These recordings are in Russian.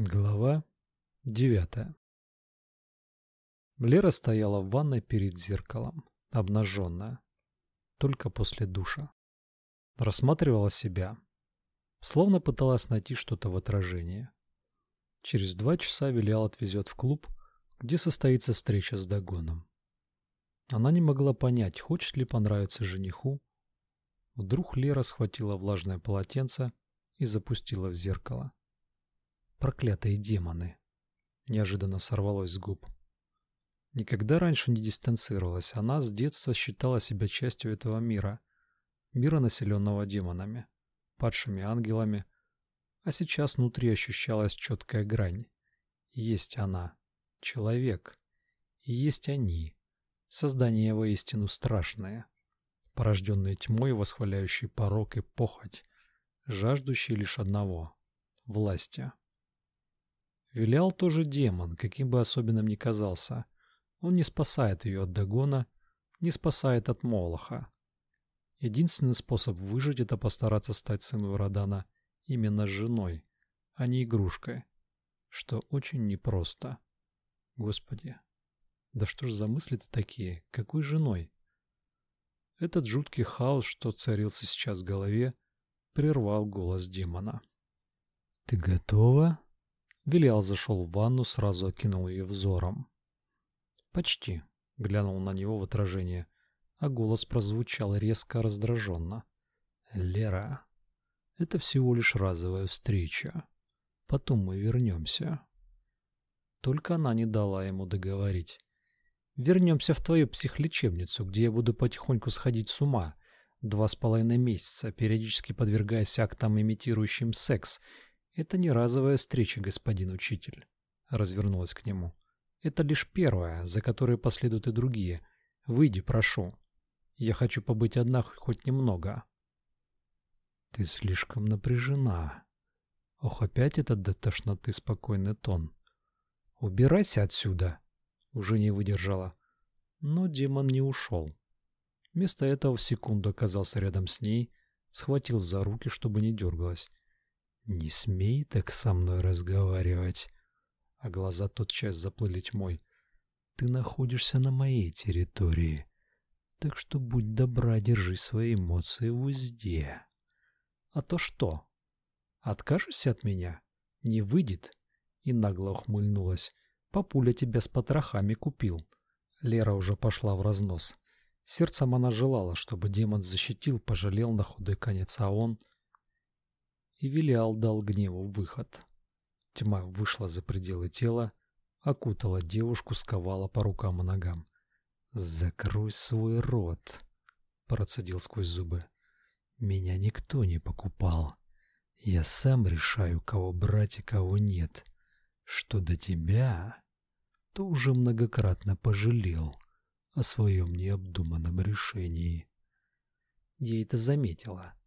Глава девятая Лера стояла в ванной перед зеркалом, обнаженная, только после душа. Рассматривала себя, словно пыталась найти что-то в отражении. Через два часа Вилял отвезет в клуб, где состоится встреча с Дагоном. Она не могла понять, хочет ли понравиться жениху. Вдруг Лера схватила влажное полотенце и запустила в зеркало. Проклятые демоны. Неожиданно сорвалось с губ. Никогда раньше не дистанцировалась. Она с детства считала себя частью этого мира. Мира, населенного демонами, падшими ангелами. А сейчас внутри ощущалась четкая грань. Есть она. Человек. И есть они. Создания воистину страшные. Порожденные тьмой, восхваляющие порок и похоть. Жаждущие лишь одного — власти. Вилял тоже демон, каким бы особенным ни казался. Он не спасает ее от Дагона, не спасает от Молоха. Единственный способ выжить это постараться стать сыну Родана именно женой, а не игрушкой, что очень непросто. Господи, да что ж за мысли-то такие? Какой женой? Этот жуткий хаос, что царился сейчас в голове, прервал голос демона. Ты готова? Велиал зашел в ванну, сразу окинул ее взором. «Почти», — глянул на него в отражение, а голос прозвучал резко раздраженно. «Лера, это всего лишь разовая встреча. Потом мы вернемся». Только она не дала ему договорить. «Вернемся в твою психлечебницу, где я буду потихоньку сходить с ума. Два с половиной месяца, периодически подвергаясь актам, имитирующим секс, это не разовая встреча, господин учитель, развернулась к нему. Это лишь первая, за которой последуют и другие. Выйди, прошу. Я хочу побыть одна хоть немного. Ты слишком напряжена. Ох, опять этот до тошноты спокойный тон. Убирайся отсюда, уже не выдержала. Но демон не ушел. Вместо этого в секунду оказался рядом с ней, схватил за руки, чтобы не дергалась, «Не смей так со мной разговаривать!» А глаза тотчас заплыли тьмой. «Ты находишься на моей территории, так что будь добра, держи свои эмоции в узде». «А то что? Откажешься от меня? Не выйдет?» И нагло ухмыльнулась. «Папуля тебя с потрохами купил». Лера уже пошла в разнос. Сердцем она желала, чтобы демон защитил, пожалел на худой конец, а он и Велиал дал гневу выход. Тьма вышла за пределы тела, окутала девушку, сковала по рукам и ногам. «Закрой свой рот!» — процедил сквозь зубы. «Меня никто не покупал. Я сам решаю, кого брать и кого нет. Что до тебя, то уже многократно пожалел о своем необдуманном решении». Я это заметила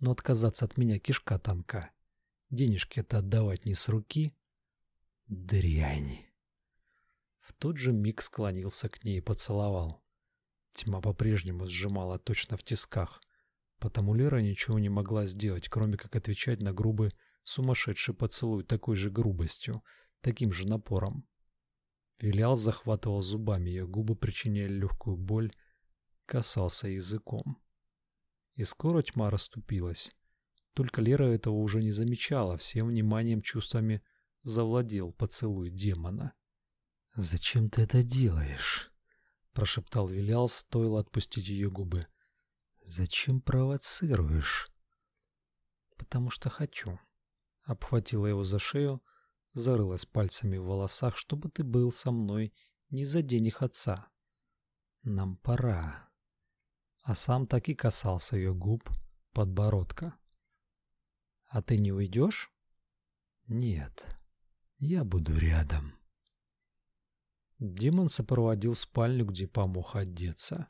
но отказаться от меня кишка тонка. Денежки-то отдавать не с руки. Дрянь. В тот же миг склонился к ней и поцеловал. Тьма по-прежнему сжимала точно в тисках, потому Лера ничего не могла сделать, кроме как отвечать на грубый, сумасшедший поцелуй такой же грубостью, таким же напором. Вилял захватывал зубами ее губы, причиняя легкую боль, касался языком и скоро тьма расступилась. Только Лера этого уже не замечала, всем вниманием чувствами завладел поцелуй демона. «Зачем ты это делаешь?» — прошептал Вилял, стоило отпустить ее губы. «Зачем провоцируешь?» «Потому что хочу». Обхватила его за шею, зарылась пальцами в волосах, чтобы ты был со мной не за день их отца. «Нам пора» а сам так и касался ее губ, подбородка. «А ты не уйдешь?» «Нет, я буду рядом». Димон сопроводил спальню, где помог одеться.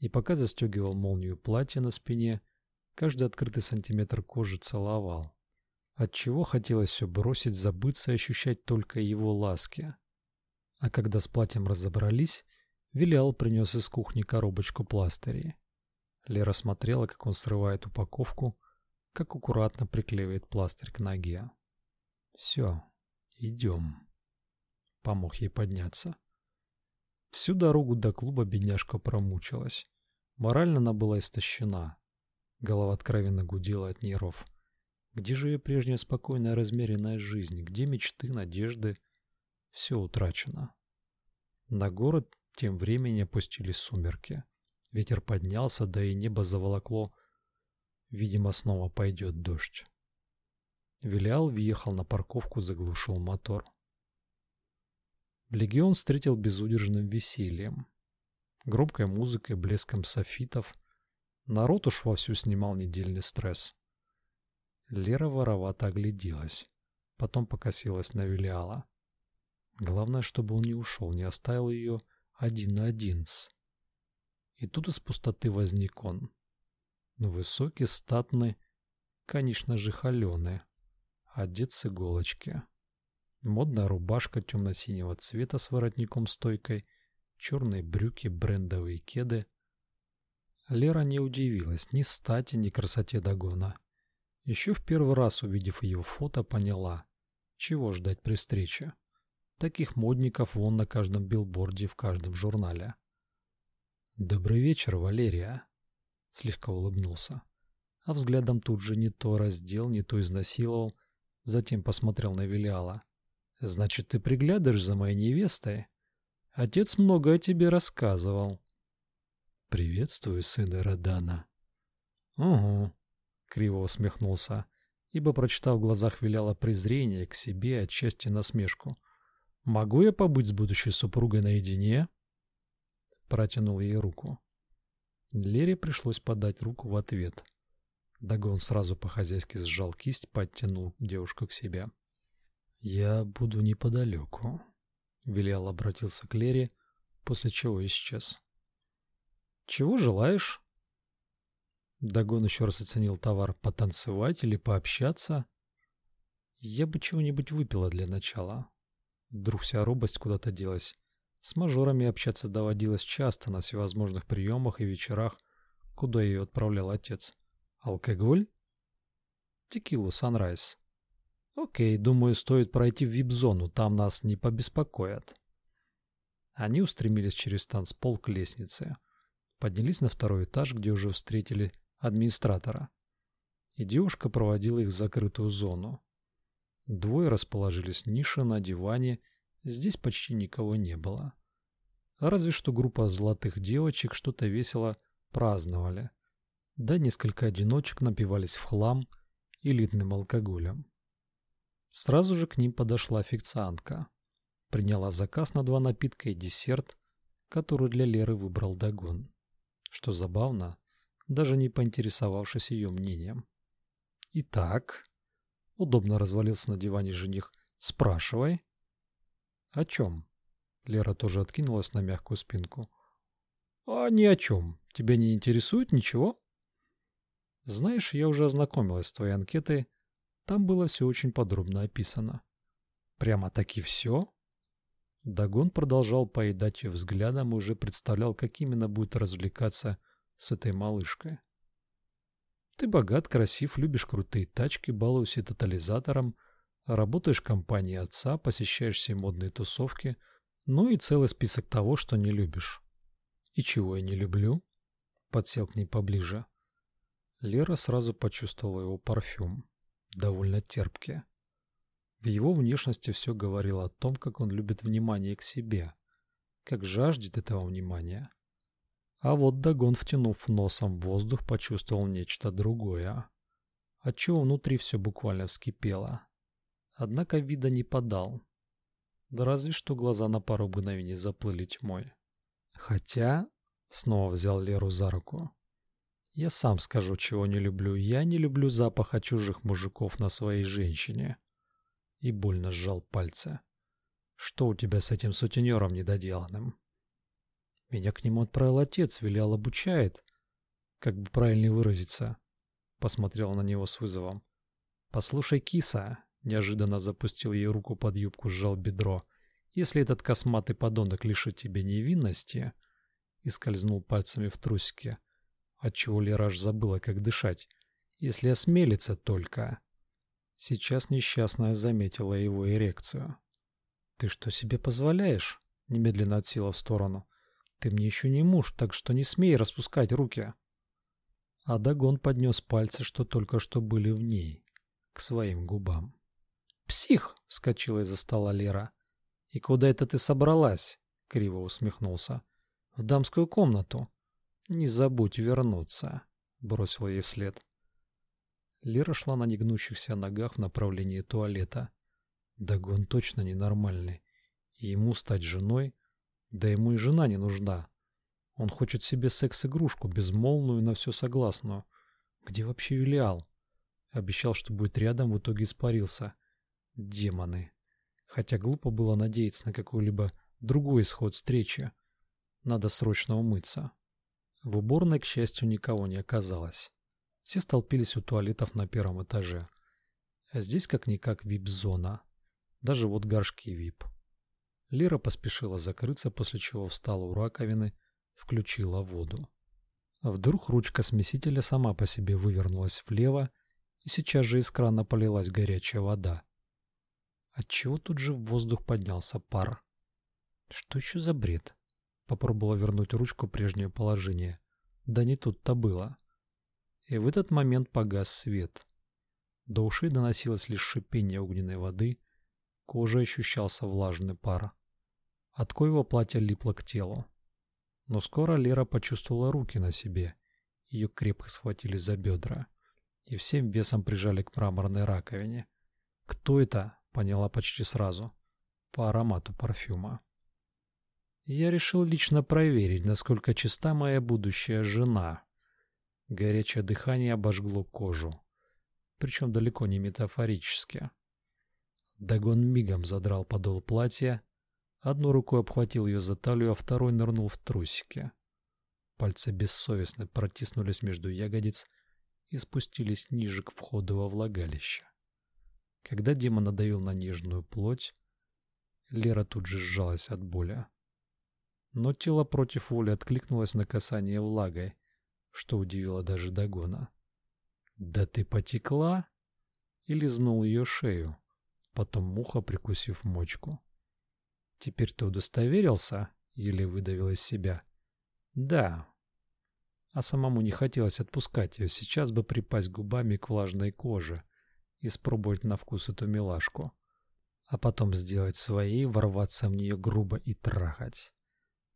И пока застегивал молнию платья на спине, каждый открытый сантиметр кожи целовал. Отчего хотелось все бросить, забыться и ощущать только его ласки. А когда с платьем разобрались, Вилял принес из кухни коробочку пластырей. Лера смотрела, как он срывает упаковку, как аккуратно приклеивает пластырь к ноге. Все, Идем. Помог ей подняться. Всю дорогу до клуба бедняжка промучилась. Морально она была истощена. Голова откровенно гудела от нервов. Где же ее прежняя спокойная размеренная жизнь? Где мечты, надежды? Все утрачено. На город тем временем опустились сумерки. Ветер поднялся, да и небо заволокло. Видимо, снова пойдет дождь. Вилиал въехал на парковку, заглушил мотор. Легион встретил безудержным весельем. Громкой музыкой, блеском софитов. Народ уж вовсю снимал недельный стресс. Лера воровато огляделась. Потом покосилась на Вилиала. Главное, чтобы он не ушел, не оставил ее один на один с... И тут из пустоты возник он. Высокий, статный, конечно же, холеный, одет с иголочки. Модная рубашка темно-синего цвета с воротником-стойкой, черные брюки, брендовые кеды. Лера не удивилась ни стати, ни красоте Дагона. Еще в первый раз, увидев ее фото, поняла, чего ждать при встрече. Таких модников вон на каждом билборде в каждом журнале. «Добрый вечер, Валерия!» Слегка улыбнулся. А взглядом тут же не то раздел, не то изнасиловал, затем посмотрел на Вилиала. «Значит, ты приглядываешь за моей невестой? Отец много о тебе рассказывал». «Приветствую, сына Родана». «Угу», — криво усмехнулся, ибо прочитал в глазах Виляла презрение к себе, отчасти насмешку. «Могу я побыть с будущей супругой наедине?» Протянул ей руку. Лере пришлось подать руку в ответ. Дагон сразу по-хозяйски сжал кисть, подтянул девушку к себе. «Я буду неподалеку», — Вилиал обратился к Лере, после чего исчез. «Чего желаешь?» Дагон еще раз оценил товар. «Потанцевать или пообщаться?» «Я бы чего-нибудь выпила для начала». Вдруг вся робость куда-то делась. С мажорами общаться доводилось часто на всевозможных приемах и вечерах, куда ее отправлял отец. Алкоголь? Текилу Санрайз. Окей, думаю, стоит пройти в вип-зону, там нас не побеспокоят. Они устремились через танцпол к лестнице. Поднялись на второй этаж, где уже встретили администратора. И девушка проводила их в закрытую зону. Двое расположились в нише на диване, здесь почти никого не было. Разве что группа золотых девочек что-то весело праздновали. Да несколько одиночек напивались в хлам элитным алкоголем. Сразу же к ним подошла официантка. Приняла заказ на два напитка и десерт, который для Леры выбрал Дагон. Что забавно, даже не поинтересовавшись ее мнением. «Итак», — удобно развалился на диване жених, — «спрашивай». «О чем?» Лера тоже откинулась на мягкую спинку. «А ни о чем. Тебя не интересует ничего?» «Знаешь, я уже ознакомилась с твоей анкетой. Там было все очень подробно описано». «Прямо-таки все?» Дагон продолжал поедать ее взглядом и уже представлял, как именно будет развлекаться с этой малышкой. Ты богат, красив, любишь крутые тачки, балуешься тотализатором, работаешь в компании отца, посещаешь все модные тусовки, ну и целый список того, что не любишь. И чего я не люблю? Подсел к ней поближе. Лера сразу почувствовала его парфюм, довольно терпкий. В его внешности все говорило о том, как он любит внимание к себе, как жаждет этого внимания. А вот Дагон, втянув носом воздух, почувствовал нечто другое, отчего внутри все буквально вскипело. Однако вида не подал. Да разве что глаза на пару мгновений заплыли тьмой. Хотя, снова взял Леру за руку, я сам скажу, чего не люблю. Я не люблю запаха чужих мужиков на своей женщине. И больно сжал пальцы. Что у тебя с этим сутенером недоделанным? Меня к нему отправил отец, велел обучает. Как бы правильнее выразиться. Посмотрел на него с вызовом. Послушай, киса, неожиданно запустил ей руку под юбку, сжал бедро. Если этот косматый подонок лишит тебя невинности, и скользнул пальцами в трусики, отчего Лера аж забыла, как дышать. Если осмелится только. Сейчас несчастная заметила его эрекцию. «Ты что себе позволяешь?» — немедленно отсела в сторону. «Ты мне еще не муж, так что не смей распускать руки». А Дагон поднес пальцы, что только что были в ней, к своим губам. «Псих!» — вскочила из-за стола Лера. «И куда это ты собралась?» — криво усмехнулся. «В дамскую комнату. Не забудь вернуться», — бросил ей вслед. Лера шла на негнущихся ногах в направлении туалета. Дагон точно ненормальный. Ему стать женой? Да ему и жена не нужна. Он хочет себе секс-игрушку, безмолвную на все согласную. Где вообще Вилиал? Обещал, что будет рядом, в итоге испарился. Демоны. Хотя глупо было надеяться на какой-либо другой исход встречи. Надо срочно умыться. В уборной, к счастью, никого не оказалось. Все столпились у туалетов на первом этаже. А здесь как-никак вип-зона. Даже вот горшки вип. Лера поспешила закрыться, после чего встала у раковины включила воду. Вдруг ручка смесителя сама по себе вывернулась влево, и сейчас же из крана полилась горячая вода. Отчего тут же в воздух поднялся пар? Что еще за бред? Попробовала вернуть ручку в прежнее положение. Да не тут-то было. И в этот момент погас свет. До ушей доносилось лишь шипение огненной воды, кожа ощущался влажный пар. От коего платье липло к телу. Но скоро Лера почувствовала руки на себе. Ее крепко схватили за бедра и всем весом прижали к мраморной раковине. Кто это? Поняла почти сразу. По аромату парфюма. Я решил лично проверить, насколько чиста моя будущая жена. Горячее дыхание обожгло кожу. Причем далеко не метафорически. Дагон мигом задрал подол платья Одной рукой обхватил ее за талию, а второй нырнул в трусики. Пальцы бессовестно протиснулись между ягодиц и спустились ниже к входу во влагалище. Когда демон надавил на нежную плоть, Лера тут же сжалась от боли. Но тело против воли откликнулось на касание влагой, что удивило даже Дагона. «Да ты потекла?» И лизнул ее шею, потом муха прикусив мочку. Теперь ты удостоверился? Еле выдавил из себя. Да. А самому не хотелось отпускать ее. Сейчас бы припасть губами к влажной коже и спробовать на вкус эту милашку. А потом сделать своей, ворваться в нее грубо и трахать.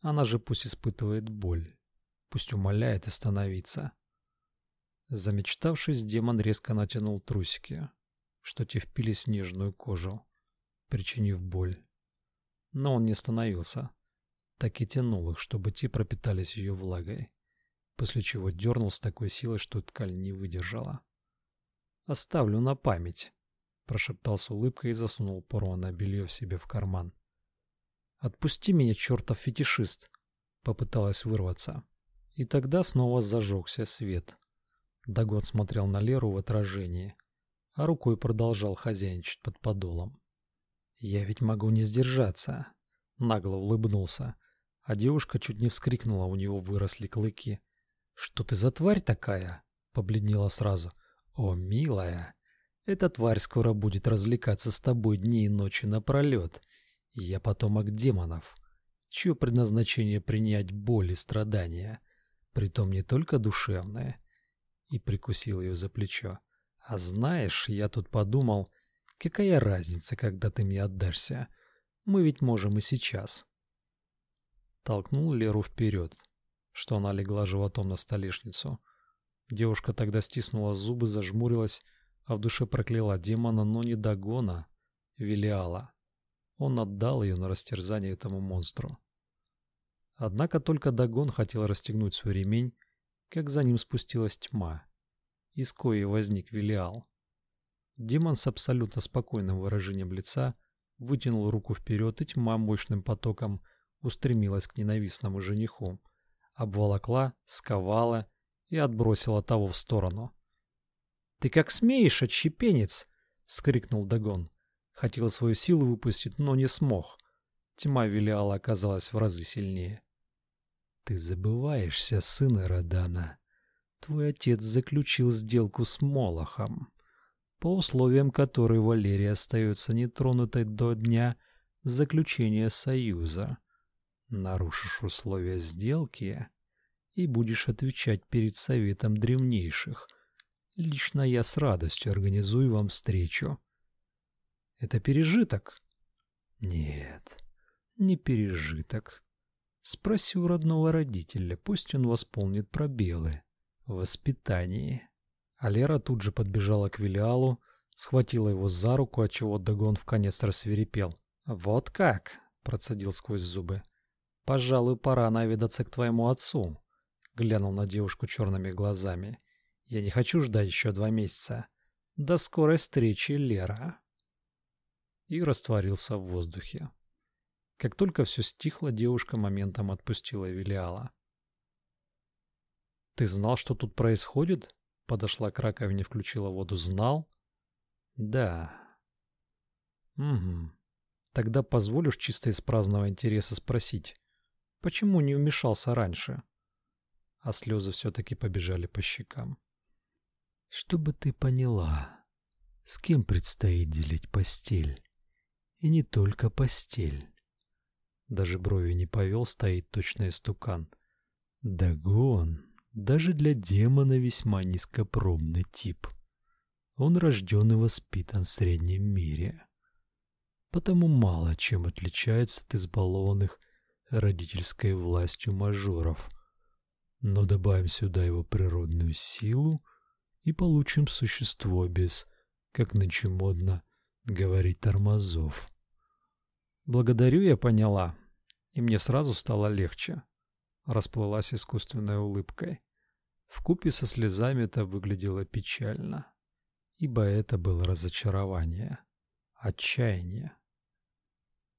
Она же пусть испытывает боль. Пусть умоляет остановиться. Замечтавшись, демон резко натянул трусики, что те впились в нежную кожу, причинив боль. Но он не остановился. Так и тянул их, чтобы те пропитались ее влагой, после чего дернул с такой силой, что ткань не выдержала. «Оставлю на память», — прошептал с улыбкой и засунул порванное белье в себе в карман. «Отпусти меня, чертов фетишист!» — попыталась вырваться. И тогда снова зажегся свет. Дагон смотрел на Леру в отражении, а рукой продолжал хозяйничать под подолом. Я ведь могу не сдержаться, нагло улыбнулся, а девушка чуть не вскрикнула, у него выросли клыки. Что ты за тварь такая? побледнела сразу. О, милая, эта тварь скоро будет развлекаться с тобой дни и ночи напролет. Я потомок демонов, чье предназначение принять боль и страдания, притом не только душевное. И прикусил ее за плечо. А знаешь, я тут подумал, Какая разница, когда ты мне отдашься? Мы ведь можем и сейчас. Толкнул Леру вперед, что она легла животом на столешницу. Девушка тогда стиснула зубы, зажмурилась, а в душе прокляла демона, но не Дагона, Велиала. Он отдал ее на растерзание этому монстру. Однако только Дагон хотел расстегнуть свой ремень, как за ним спустилась тьма, из коей возник Велиал. Демон с абсолютно спокойным выражением лица вытянул руку вперед, и тьма мощным потоком устремилась к ненавистному жениху, обволокла, сковала и отбросила того в сторону. «Ты как смеешь, отщепенец!» — скрикнул Дагон. Хотел свою силу выпустить, но не смог. Тьма Велиала оказалась в разы сильнее. «Ты забываешься, сын Родана. Твой отец заключил сделку с Молохом. По условиям которой Валерия остается нетронутой до дня заключения союза. Нарушишь условия сделки и будешь отвечать перед советом древнейших. Лично я с радостью организую вам встречу. Это пережиток? Нет, не пережиток. Спроси у родного родителя, пусть он восполнит пробелы в воспитании. А Лера тут же подбежала к Велиалу, схватила его за руку, отчего Дагон в конец рассверепел. «Вот как?» — процедил сквозь зубы. «Пожалуй, пора наведаться к твоему отцу», — глянул на девушку черными глазами. «Я не хочу ждать еще два месяца. До скорой встречи, Лера!» И растворился в воздухе. Как только все стихло, девушка моментом отпустила Велиала. «Ты знал, что тут происходит?» Подошла к раковине, включила воду. «Знал?» «Да». «Угу. Тогда позволишь чисто из праздного интереса спросить, почему не вмешался раньше?» А слезы все-таки побежали по щекам. «Чтобы ты поняла, с кем предстоит делить постель. И не только постель». Даже брови не повел, стоит точно истукан. Дагон, даже для демона весьма низкопробный тип. Он рожден и воспитан в среднем мире. Потому мало чем отличается от избалованных родительской властью мажоров. Но добавим сюда его природную силу и получим существо без, как нынче модно говорить, тормозов. Благодарю, я поняла. И мне сразу стало легче. Расплылась искусственной улыбкой. В купе со слезами это выглядело печально, ибо это было разочарование, отчаяние.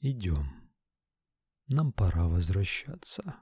Идем. Нам пора возвращаться.